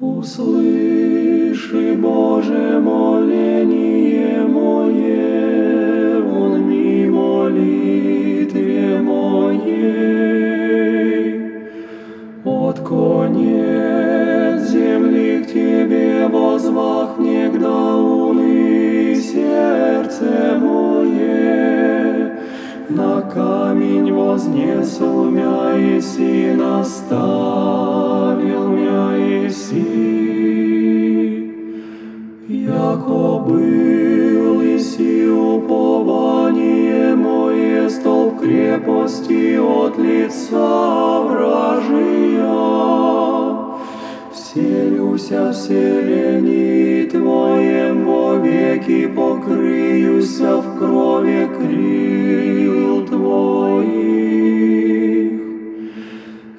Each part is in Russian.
Услыши, Боже, моление мое, он ми молитве моей. От конец земли к Тебе возвах негда уны сердце мое. На камень вознесу мя, еси наставил крепости от лица вражия. Вселюся в селении Твоем веки, покрыюся в крови крил Твоих.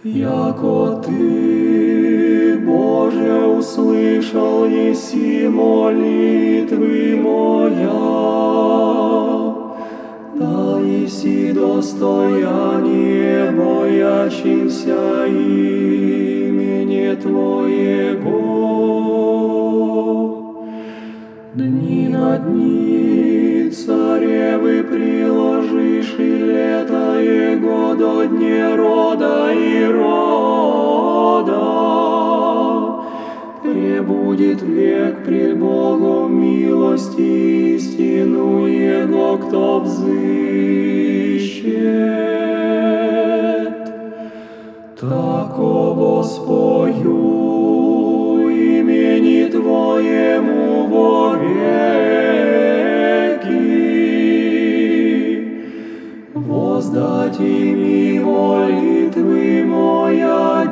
Яко Ты, Боже, услышал еси молитвы моя, еси достояние боящимся имени Твоего. Дни на дни царевы приложишь, и лето его до дне рода и рода. Пребудет век пред Богом милости истину Его, кто взыщет. Яково спою имени Твоему вовеки. Воздать ими молитвы моя